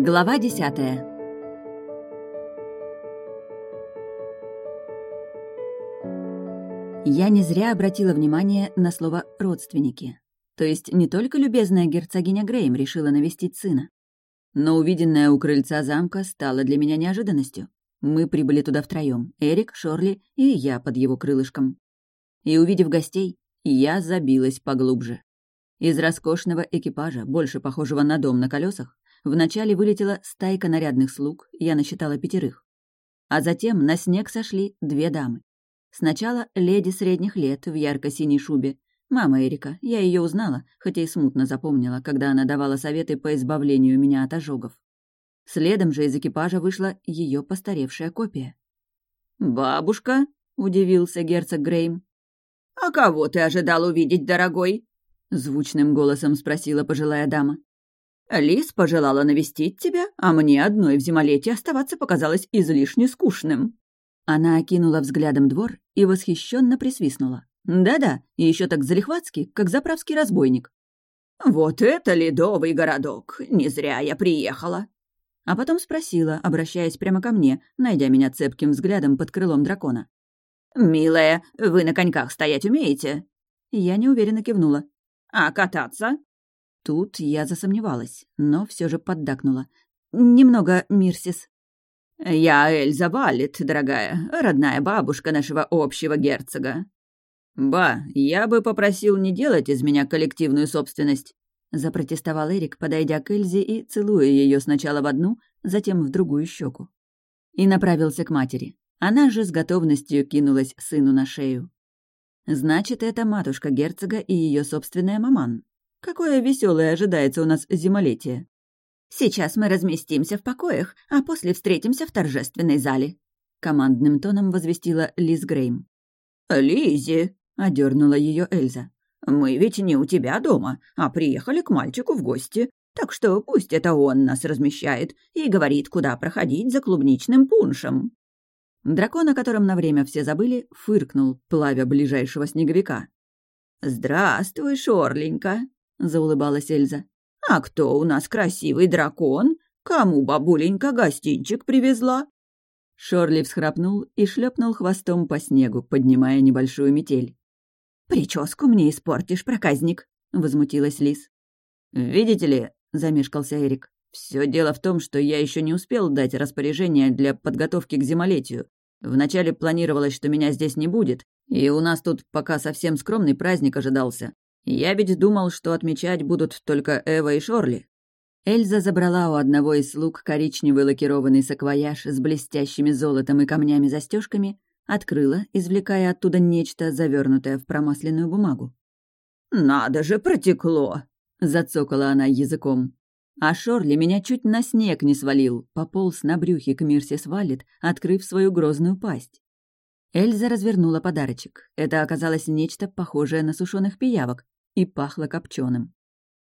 Глава десятая Я не зря обратила внимание на слово «родственники». То есть не только любезная герцогиня Грейм решила навестить сына. Но увиденное у крыльца замка стало для меня неожиданностью. Мы прибыли туда втроем: Эрик, Шорли и я под его крылышком. И увидев гостей, я забилась поглубже. Из роскошного экипажа, больше похожего на дом на колесах, вначале вылетела стайка нарядных слуг, я насчитала пятерых. А затем на снег сошли две дамы. Сначала леди средних лет в ярко-синей шубе. Мама Эрика, я ее узнала, хотя и смутно запомнила, когда она давала советы по избавлению меня от ожогов. Следом же из экипажа вышла ее постаревшая копия. «Бабушка?» — удивился герцог Грейм. «А кого ты ожидал увидеть, дорогой?» — звучным голосом спросила пожилая дама. «Лис пожелала навестить тебя, а мне одной в зимолетии оставаться показалось излишне скучным». Она окинула взглядом двор и восхищенно присвистнула. Да-да, и еще так залихватски, как заправский разбойник. «Вот это ледовый городок! Не зря я приехала!» А потом спросила, обращаясь прямо ко мне, найдя меня цепким взглядом под крылом дракона. «Милая, вы на коньках стоять умеете?» Я неуверенно кивнула. «А кататься?» Тут я засомневалась, но все же поддакнула. «Немного, Мирсис». «Я Эльза Валет, дорогая, родная бабушка нашего общего герцога». «Ба, я бы попросил не делать из меня коллективную собственность», запротестовал Эрик, подойдя к Эльзе и целуя ее сначала в одну, затем в другую щеку. И направился к матери. Она же с готовностью кинулась сыну на шею. Значит, это матушка герцога и ее собственная маман. Какое веселое ожидается у нас зимолетие. «Сейчас мы разместимся в покоях, а после встретимся в торжественной зале», — командным тоном возвестила Лиз Грейм. «Лизи», — одернула ее Эльза, — «мы ведь не у тебя дома, а приехали к мальчику в гости, так что пусть это он нас размещает и говорит, куда проходить за клубничным пуншем». Дракон, о котором на время все забыли, фыркнул, плавя ближайшего снеговика. «Здравствуй, Шорленька», — заулыбалась Эльза. «А кто у нас красивый дракон? Кому бабуленька гостинчик привезла?» Шорли всхрапнул и шлепнул хвостом по снегу, поднимая небольшую метель. «Прическу мне испортишь, проказник», — возмутилась Лис. «Видите ли», — замешкался Эрик, — «все дело в том, что я еще не успел дать распоряжение для подготовки к зимолетию. Вначале планировалось, что меня здесь не будет, и у нас тут пока совсем скромный праздник ожидался. Я ведь думал, что отмечать будут только Эва и Шорли. Эльза забрала у одного из слуг коричневый лакированный саквояж с блестящими золотом и камнями застежками, открыла, извлекая оттуда нечто, завернутое в промасленную бумагу. «Надо же, протекло!» — зацокала она языком. А Шорли меня чуть на снег не свалил, пополз на брюхе к Мирсис Валет, открыв свою грозную пасть. Эльза развернула подарочек. Это оказалось нечто похожее на сушеных пиявок и пахло копченым.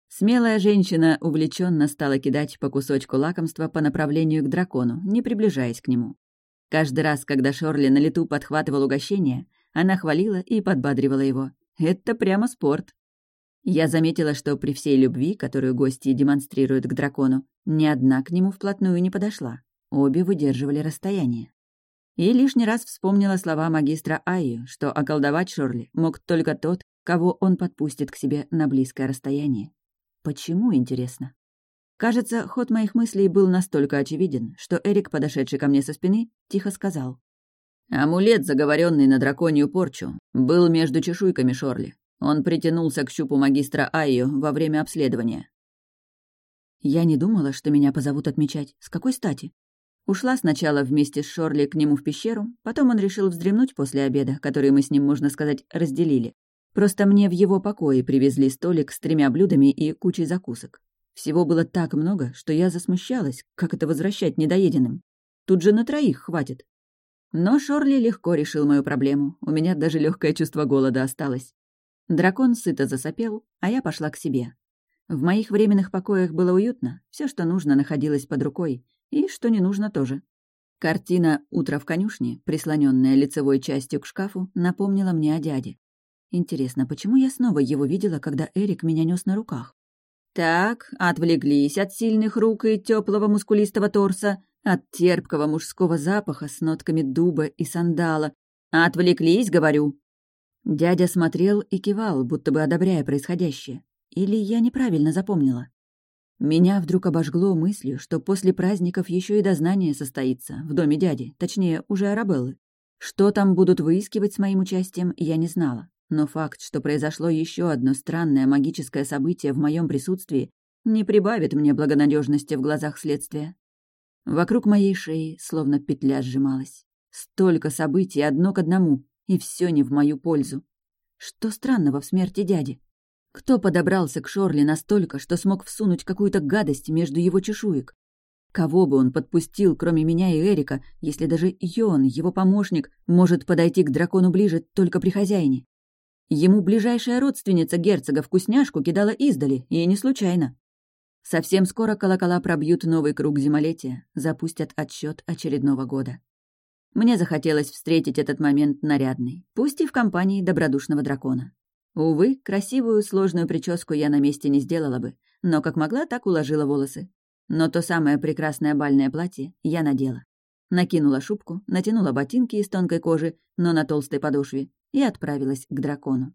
Смелая женщина увлеченно стала кидать по кусочку лакомства по направлению к дракону, не приближаясь к нему. Каждый раз, когда Шорли на лету подхватывал угощение, она хвалила и подбадривала его. Это прямо спорт. Я заметила, что при всей любви, которую гости демонстрируют к дракону, ни одна к нему вплотную не подошла. Обе выдерживали расстояние. И лишний раз вспомнила слова магистра Айю, что околдовать Шорли мог только тот, кого он подпустит к себе на близкое расстояние. Почему, интересно? Кажется, ход моих мыслей был настолько очевиден, что Эрик, подошедший ко мне со спины, тихо сказал. «Амулет, заговоренный на драконью порчу, был между чешуйками Шорли. Он притянулся к щупу магистра Айю во время обследования». Я не думала, что меня позовут отмечать. С какой стати? Ушла сначала вместе с Шорли к нему в пещеру, потом он решил вздремнуть после обеда, который мы с ним, можно сказать, разделили. Просто мне в его покое привезли столик с тремя блюдами и кучей закусок. Всего было так много, что я засмущалась, как это возвращать недоеденным. Тут же на троих хватит. Но Шорли легко решил мою проблему, у меня даже легкое чувство голода осталось. Дракон сыто засопел, а я пошла к себе. В моих временных покоях было уютно, все, что нужно, находилось под рукой, и что не нужно тоже. Картина «Утро в конюшне», прислоненная лицевой частью к шкафу, напомнила мне о дяде. Интересно, почему я снова его видела, когда Эрик меня нес на руках? Так, отвлеклись от сильных рук и теплого мускулистого торса, от терпкого мужского запаха с нотками дуба и сандала. Отвлеклись, говорю. Дядя смотрел и кивал, будто бы одобряя происходящее. Или я неправильно запомнила? Меня вдруг обожгло мыслью, что после праздников еще и дознание состоится в доме дяди, точнее, уже Арабеллы. Что там будут выискивать с моим участием, я не знала. Но факт, что произошло еще одно странное магическое событие в моем присутствии, не прибавит мне благонадежности в глазах следствия. Вокруг моей шеи словно петля сжималась. Столько событий одно к одному, и все не в мою пользу. Что странного в смерти дяди? Кто подобрался к Шорли настолько, что смог всунуть какую-то гадость между его чешуек? Кого бы он подпустил, кроме меня и Эрика, если даже Йон, его помощник, может подойти к дракону ближе только при хозяине? Ему ближайшая родственница герцога вкусняшку кидала издали, и не случайно. Совсем скоро колокола пробьют новый круг зимолетия, запустят отсчет очередного года. Мне захотелось встретить этот момент нарядный, пусть и в компании добродушного дракона. Увы, красивую сложную прическу я на месте не сделала бы, но как могла, так уложила волосы. Но то самое прекрасное бальное платье я надела. Накинула шубку, натянула ботинки из тонкой кожи, но на толстой подошве, и отправилась к дракону.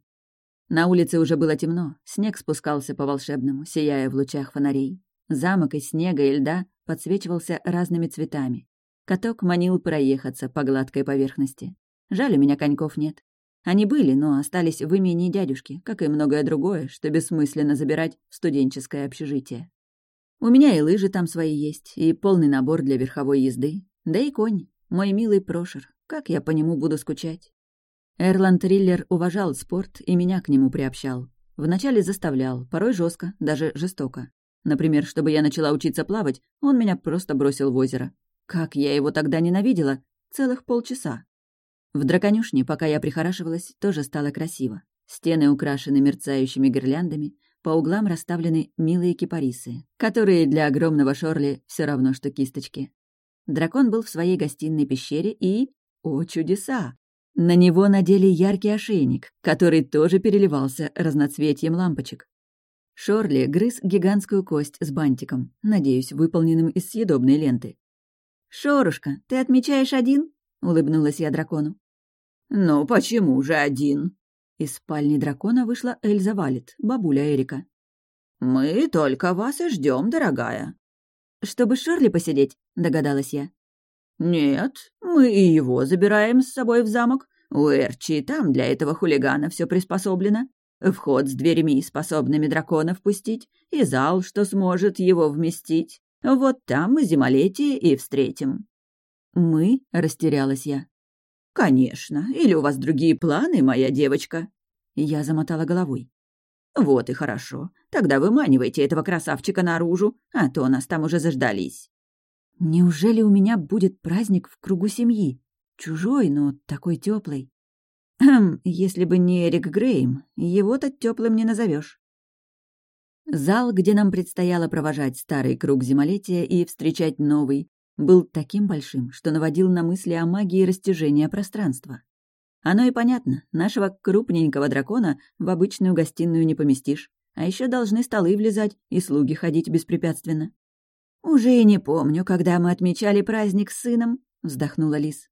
На улице уже было темно, снег спускался по волшебному, сияя в лучах фонарей. Замок из снега и льда подсвечивался разными цветами. Каток манил проехаться по гладкой поверхности. Жаль, у меня коньков нет. Они были, но остались в имении дядюшки, как и многое другое, что бессмысленно забирать в студенческое общежитие. У меня и лыжи там свои есть, и полный набор для верховой езды, да и конь, мой милый Прошер, как я по нему буду скучать. Эрланд Триллер уважал спорт и меня к нему приобщал. Вначале заставлял, порой жестко, даже жестоко. Например, чтобы я начала учиться плавать, он меня просто бросил в озеро. Как я его тогда ненавидела! Целых полчаса. В драконюшне, пока я прихорашивалась, тоже стало красиво. Стены украшены мерцающими гирляндами, по углам расставлены милые кипарисы, которые для огромного Шорли все равно, что кисточки. Дракон был в своей гостиной пещере и... О, чудеса! На него надели яркий ошейник, который тоже переливался разноцветием лампочек. Шорли грыз гигантскую кость с бантиком, надеюсь, выполненным из съедобной ленты. «Шорушка, ты отмечаешь один?» — улыбнулась я дракону. «Ну, почему же один?» Из спальни дракона вышла Эльза Валет, бабуля Эрика. «Мы только вас и ждем, дорогая». «Чтобы Шорли посидеть?» — догадалась я. «Нет, мы и его забираем с собой в замок. У Эрчи там для этого хулигана все приспособлено. Вход с дверьми, способными дракона впустить, и зал, что сможет его вместить. Вот там мы зимолетие и встретим». «Мы?» — растерялась я. «Конечно. Или у вас другие планы, моя девочка?» Я замотала головой. «Вот и хорошо. Тогда выманивайте этого красавчика наружу, а то нас там уже заждались». Неужели у меня будет праздник в кругу семьи? Чужой, но такой теплый. Хм, если бы не Эрик Грейм, его-то теплым не назовешь. Зал, где нам предстояло провожать старый круг зимолетия и встречать новый, был таким большим, что наводил на мысли о магии растяжения пространства. Оно и понятно, нашего крупненького дракона в обычную гостиную не поместишь, а еще должны столы влезать и слуги ходить беспрепятственно. «Уже и не помню, когда мы отмечали праздник с сыном», — вздохнула Лис.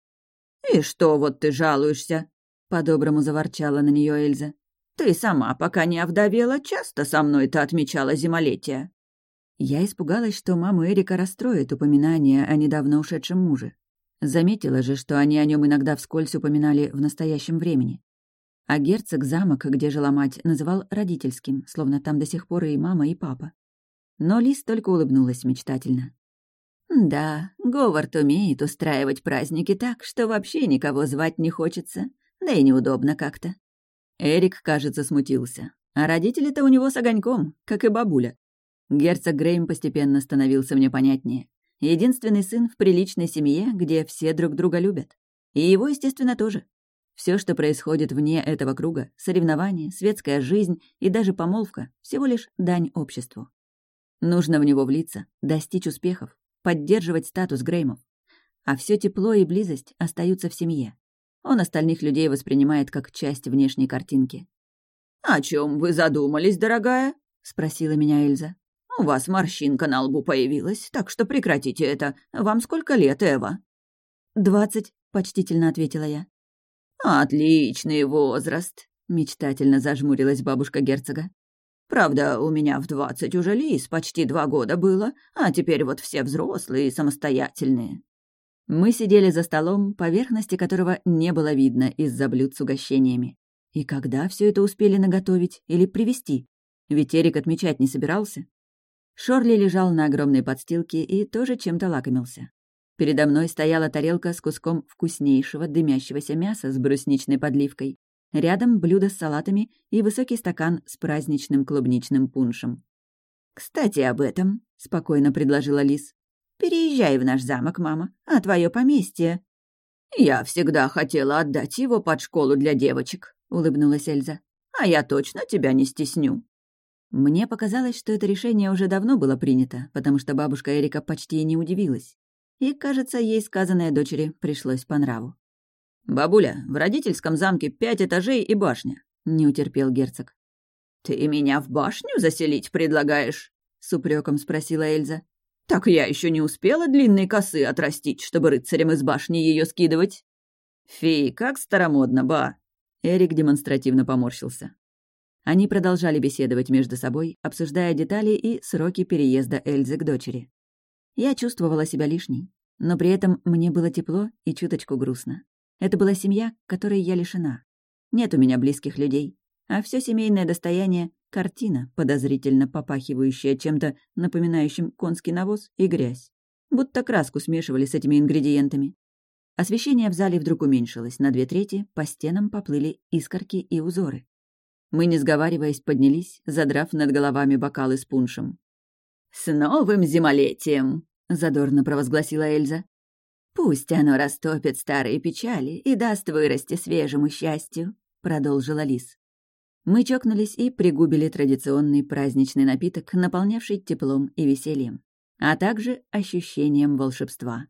«И что вот ты жалуешься?» — по-доброму заворчала на нее Эльза. «Ты сама, пока не овдовела, часто со мной-то отмечала зимолетие». Я испугалась, что маму Эрика расстроит упоминание о недавно ушедшем муже. Заметила же, что они о нем иногда вскользь упоминали в настоящем времени. А герцог замок, где жила мать, называл родительским, словно там до сих пор и мама, и папа. Но Лис только улыбнулась мечтательно. «Да, Говард умеет устраивать праздники так, что вообще никого звать не хочется, да и неудобно как-то». Эрик, кажется, смутился. А родители-то у него с огоньком, как и бабуля. Герцог Грейм постепенно становился мне понятнее. Единственный сын в приличной семье, где все друг друга любят. И его, естественно, тоже. Все, что происходит вне этого круга, соревнования, светская жизнь и даже помолвка, всего лишь дань обществу. Нужно в него влиться, достичь успехов, поддерживать статус Греймов. А все тепло и близость остаются в семье. Он остальных людей воспринимает как часть внешней картинки. «О чем вы задумались, дорогая?» — спросила меня Эльза. У вас морщинка на лбу появилась, так что прекратите это. Вам сколько лет, Эва?» «Двадцать», — почтительно ответила я. «Отличный возраст», — мечтательно зажмурилась бабушка герцога. «Правда, у меня в двадцать уже лис, почти два года было, а теперь вот все взрослые и самостоятельные». Мы сидели за столом, поверхности которого не было видно из-за блюд с угощениями. И когда все это успели наготовить или привезти? Ведь Эрик отмечать не собирался. Шорли лежал на огромной подстилке и тоже чем-то лакомился. Передо мной стояла тарелка с куском вкуснейшего дымящегося мяса с брусничной подливкой. Рядом блюдо с салатами и высокий стакан с праздничным клубничным пуншем. «Кстати, об этом», — спокойно предложила Лис. «Переезжай в наш замок, мама, а твое поместье...» «Я всегда хотела отдать его под школу для девочек», — улыбнулась Эльза. «А я точно тебя не стесню». Мне показалось, что это решение уже давно было принято, потому что бабушка Эрика почти не удивилась и, кажется, ей сказанное дочери пришлось по нраву. «Бабуля, в родительском замке пять этажей и башня», — не утерпел герцог. «Ты меня в башню заселить предлагаешь?» — с упреком спросила Эльза. «Так я еще не успела длинные косы отрастить, чтобы рыцарям из башни ее скидывать». «Фи, как старомодно, ба!» Эрик демонстративно поморщился. Они продолжали беседовать между собой, обсуждая детали и сроки переезда Эльзы к дочери. Я чувствовала себя лишней, но при этом мне было тепло и чуточку грустно. Это была семья, которой я лишена. Нет у меня близких людей, а все семейное достояние — картина, подозрительно попахивающая чем-то, напоминающим конский навоз и грязь. Будто краску смешивали с этими ингредиентами. Освещение в зале вдруг уменьшилось на две трети, по стенам поплыли искорки и узоры. Мы, не сговариваясь, поднялись, задрав над головами бокалы с пуншем. «С новым зимолетием!» — задорно провозгласила Эльза. «Пусть оно растопит старые печали и даст вырасти свежему счастью», — продолжила Лис. Мы чокнулись и пригубили традиционный праздничный напиток, наполнявший теплом и весельем, а также ощущением волшебства.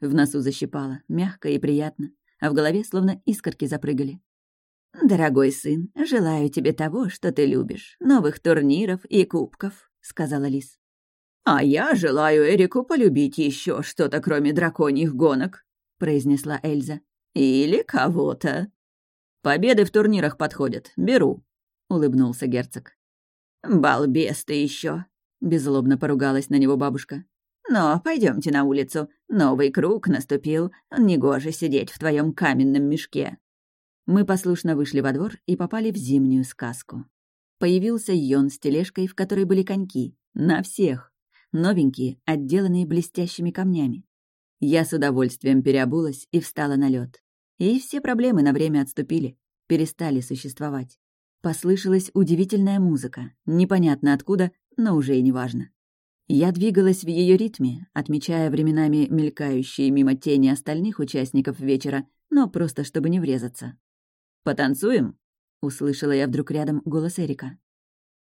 В носу защипало, мягко и приятно, а в голове словно искорки запрыгали. «Дорогой сын, желаю тебе того, что ты любишь, новых турниров и кубков», — сказала Лис. «А я желаю Эрику полюбить еще что-то, кроме драконьих гонок», — произнесла Эльза. «Или кого-то». «Победы в турнирах подходят. Беру», — улыбнулся герцог. «Балбес ты еще, беззлобно поругалась на него бабушка. «Но пойдемте на улицу. Новый круг наступил. Негоже сидеть в твоем каменном мешке». Мы послушно вышли во двор и попали в зимнюю сказку. Появился Йон с тележкой, в которой были коньки. На всех новенькие, отделанные блестящими камнями. Я с удовольствием переобулась и встала на лед. И все проблемы на время отступили, перестали существовать. Послышалась удивительная музыка, непонятно откуда, но уже и неважно. Я двигалась в ее ритме, отмечая временами мелькающие мимо тени остальных участников вечера, но просто чтобы не врезаться. «Потанцуем?» — услышала я вдруг рядом голос Эрика.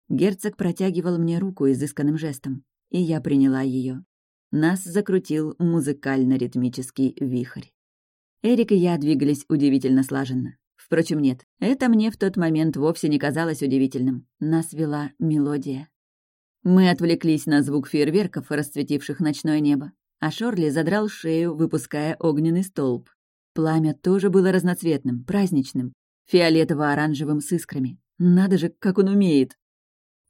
Герцог протягивал мне руку изысканным жестом и я приняла ее. Нас закрутил музыкально-ритмический вихрь. Эрик и я двигались удивительно слаженно. Впрочем, нет, это мне в тот момент вовсе не казалось удивительным. Нас вела мелодия. Мы отвлеклись на звук фейерверков, расцветивших ночное небо, а Шорли задрал шею, выпуская огненный столб. Пламя тоже было разноцветным, праздничным, фиолетово-оранжевым с искрами. Надо же, как он умеет!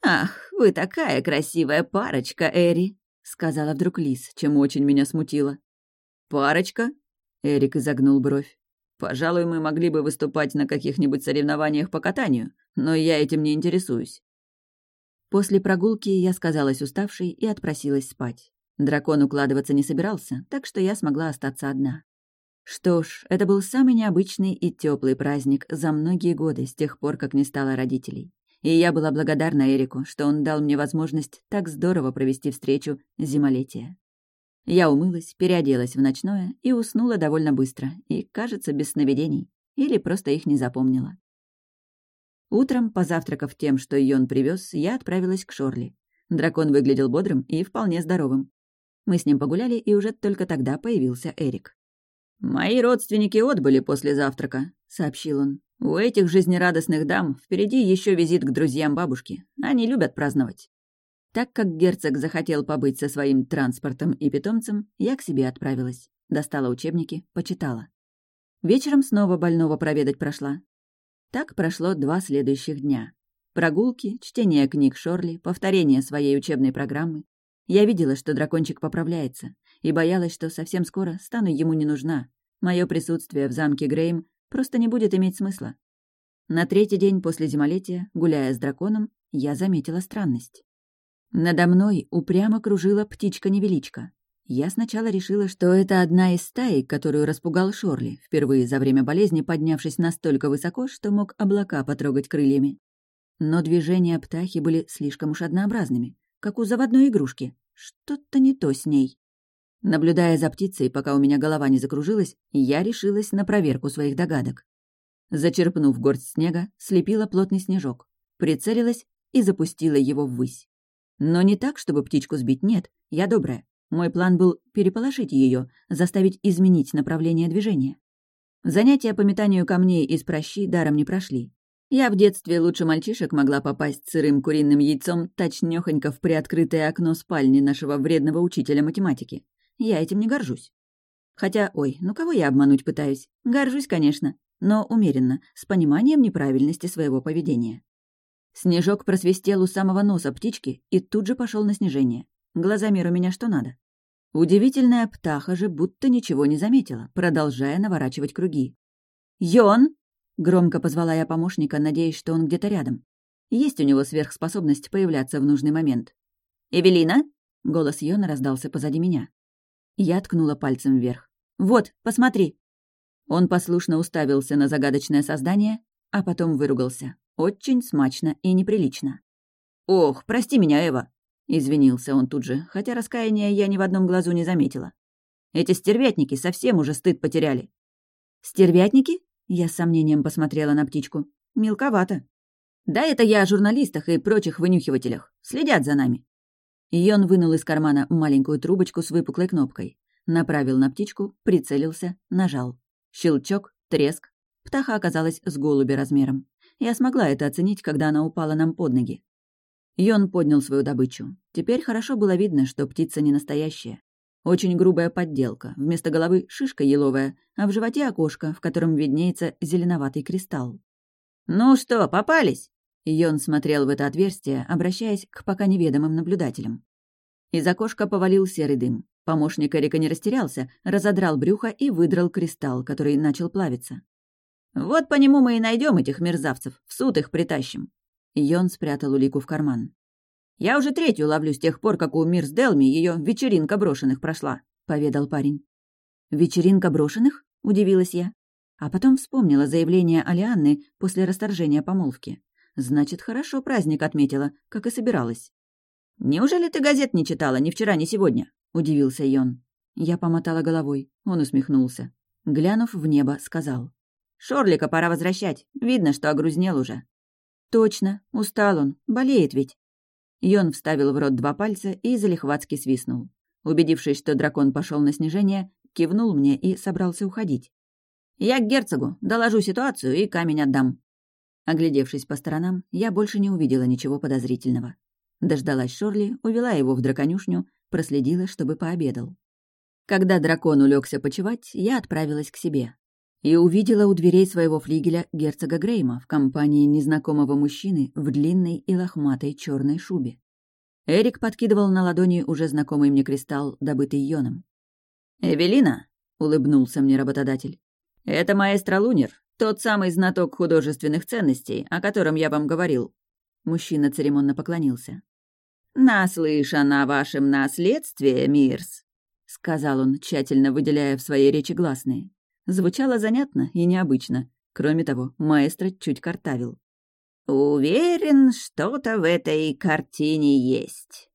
«Ах, вы такая красивая парочка, Эри!» — сказала вдруг Лис, чем очень меня смутило. «Парочка?» — Эрик изогнул бровь. «Пожалуй, мы могли бы выступать на каких-нибудь соревнованиях по катанию, но я этим не интересуюсь». После прогулки я сказалась уставшей и отпросилась спать. Дракон укладываться не собирался, так что я смогла остаться одна. Что ж, это был самый необычный и теплый праздник за многие годы с тех пор, как не стало родителей и я была благодарна Эрику, что он дал мне возможность так здорово провести встречу зимолетия. Я умылась, переоделась в ночное и уснула довольно быстро, и, кажется, без сновидений, или просто их не запомнила. Утром, позавтракав тем, что Йон привез, я отправилась к Шорли. Дракон выглядел бодрым и вполне здоровым. Мы с ним погуляли, и уже только тогда появился Эрик. «Мои родственники отбыли после завтрака», — сообщил он. У этих жизнерадостных дам впереди еще визит к друзьям бабушки. Они любят праздновать. Так как герцог захотел побыть со своим транспортом и питомцем, я к себе отправилась. Достала учебники, почитала. Вечером снова больного проведать прошла. Так прошло два следующих дня. Прогулки, чтение книг Шорли, повторение своей учебной программы. Я видела, что дракончик поправляется, и боялась, что совсем скоро стану ему не нужна. Мое присутствие в замке Грейм просто не будет иметь смысла. На третий день после зимолетия, гуляя с драконом, я заметила странность. Надо мной упрямо кружила птичка-невеличка. Я сначала решила, что это одна из стаи, которую распугал Шорли, впервые за время болезни поднявшись настолько высоко, что мог облака потрогать крыльями. Но движения птахи были слишком уж однообразными, как у заводной игрушки. Что-то не то с ней. Наблюдая за птицей, пока у меня голова не закружилась, я решилась на проверку своих догадок. Зачерпнув горсть снега, слепила плотный снежок, прицелилась и запустила его ввысь. Но не так, чтобы птичку сбить, нет, я добрая. Мой план был переполошить ее, заставить изменить направление движения. Занятия по метанию камней из прощи даром не прошли. Я в детстве лучше мальчишек могла попасть сырым куриным яйцом точнёхонько в приоткрытое окно спальни нашего вредного учителя математики. Я этим не горжусь. Хотя, ой, ну кого я обмануть пытаюсь? Горжусь, конечно, но умеренно, с пониманием неправильности своего поведения. Снежок просвистел у самого носа птички и тут же пошел на снижение. Глазомер у меня что надо. Удивительная птаха же будто ничего не заметила, продолжая наворачивать круги. «Йон!» Громко позвала я помощника, надеясь, что он где-то рядом. Есть у него сверхспособность появляться в нужный момент. «Эвелина?» — голос Йона раздался позади меня. Я ткнула пальцем вверх. «Вот, посмотри!» Он послушно уставился на загадочное создание, а потом выругался. Очень смачно и неприлично. «Ох, прости меня, Эва!» — извинился он тут же, хотя раскаяния я ни в одном глазу не заметила. «Эти стервятники совсем уже стыд потеряли». «Стервятники?» Я с сомнением посмотрела на птичку. «Мелковато». «Да это я о журналистах и прочих вынюхивателях. Следят за нами». И он вынул из кармана маленькую трубочку с выпуклой кнопкой. Направил на птичку, прицелился, нажал. Щелчок, треск. Птаха оказалась с голуби размером. Я смогла это оценить, когда она упала нам под ноги. Йон поднял свою добычу. Теперь хорошо было видно, что птица не настоящая. Очень грубая подделка. Вместо головы шишка еловая, а в животе окошко, в котором виднеется зеленоватый кристалл. «Ну что, попались?» Йон смотрел в это отверстие, обращаясь к пока неведомым наблюдателям. Из окошка повалил серый дым. Помощник Эрика не растерялся, разодрал брюхо и выдрал кристалл, который начал плавиться. «Вот по нему мы и найдем этих мерзавцев, в суд их притащим». Йон спрятал улику в карман. «Я уже третью ловлю с тех пор, как у Мирс Делми ее вечеринка брошенных прошла», — поведал парень. «Вечеринка брошенных?» — удивилась я. А потом вспомнила заявление Алианны после расторжения помолвки. Значит, хорошо праздник отметила, как и собиралась. «Неужели ты газет не читала ни вчера, ни сегодня?» — удивился Йон. Я помотала головой. Он усмехнулся. Глянув в небо, сказал. «Шорлика пора возвращать. Видно, что огрузнел уже». «Точно. Устал он. Болеет ведь». Йон вставил в рот два пальца и залихватски свистнул. Убедившись, что дракон пошел на снижение, кивнул мне и собрался уходить. «Я к герцогу, доложу ситуацию и камень отдам». Оглядевшись по сторонам, я больше не увидела ничего подозрительного. Дождалась Шорли, увела его в драконюшню, проследила, чтобы пообедал. Когда дракон улегся почевать, я отправилась к себе и увидела у дверей своего флигеля герцога Грейма в компании незнакомого мужчины в длинной и лохматой черной шубе. Эрик подкидывал на ладони уже знакомый мне кристалл, добытый Йоном. «Эвелина», — улыбнулся мне работодатель, — «это маэстро Лунер, тот самый знаток художественных ценностей, о котором я вам говорил». Мужчина церемонно поклонился. «Наслышан о вашем наследстве, Мирс», — сказал он, тщательно выделяя в своей речи гласные. Звучало занятно и необычно. Кроме того, маэстро чуть картавил. «Уверен, что-то в этой картине есть.